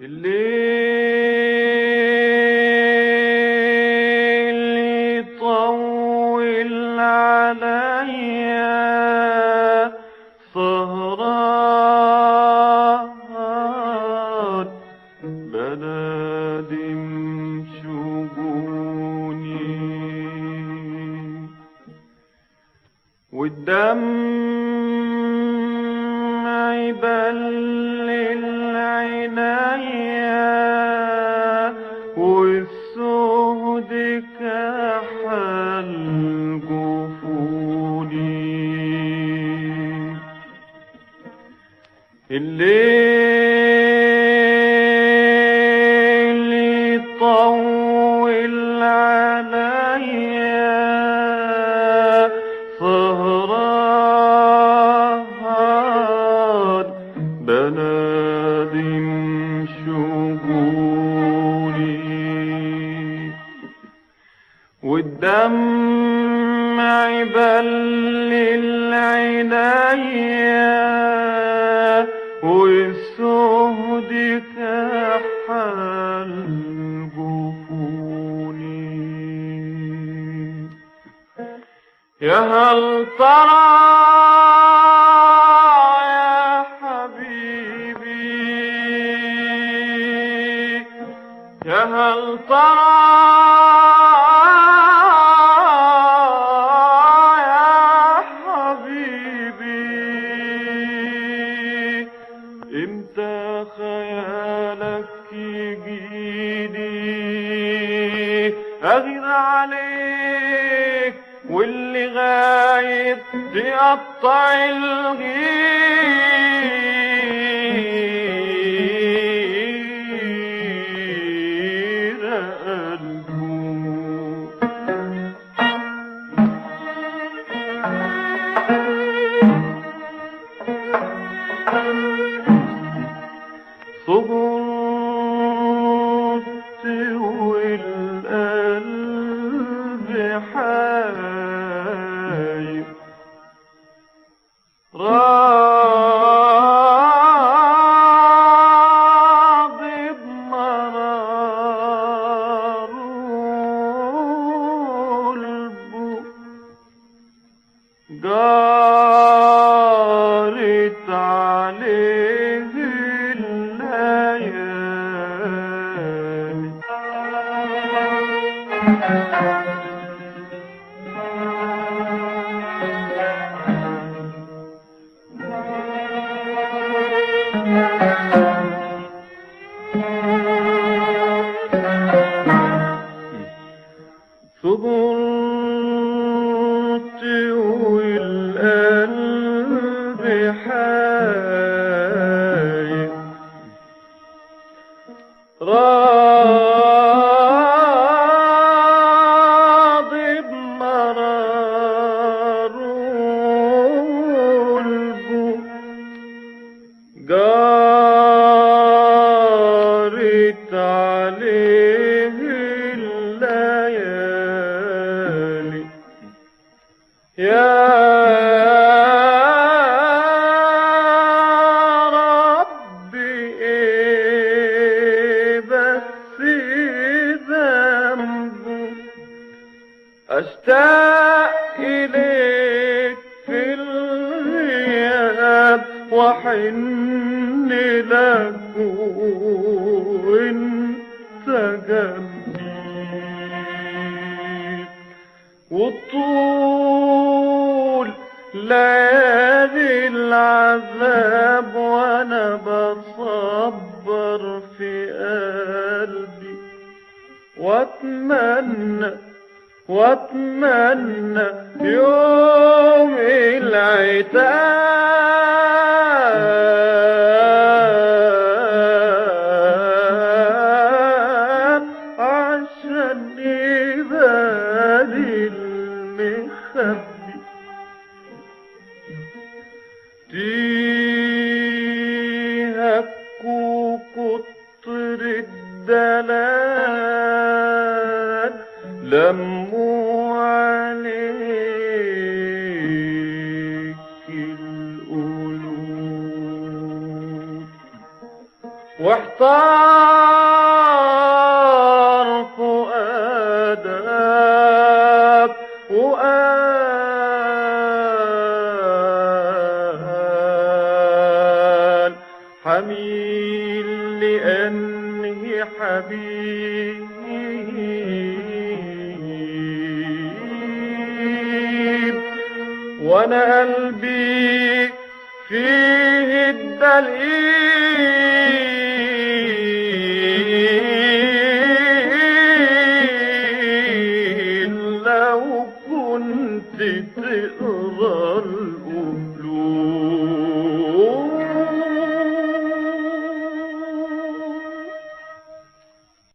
الليل والدمع يبلل عينيا والسود كحل جفوني الليل بنادم شجوني والدمع والسهد كحل جفوني يا هل ترى يا هل ترى يا حبيبي إمتى خيالك يجيني اغير عليك واللي غايب يقطع الغير قلبه جارت عليه الليالي حاير راضي بمرار قلبه جارت عليه الليالي. يا أشتاق إليك في الغياب وحن لك وانت جنبي وطول ليالي العذاب وأنا بصبر في قلبي وأتمنى واتمنى يوم العتاب عشان يبالي المخبي صار فؤادك فؤاد حميل لأنه حبيب وأنا قلبي فيه الدليل. كنت تقرا الأم.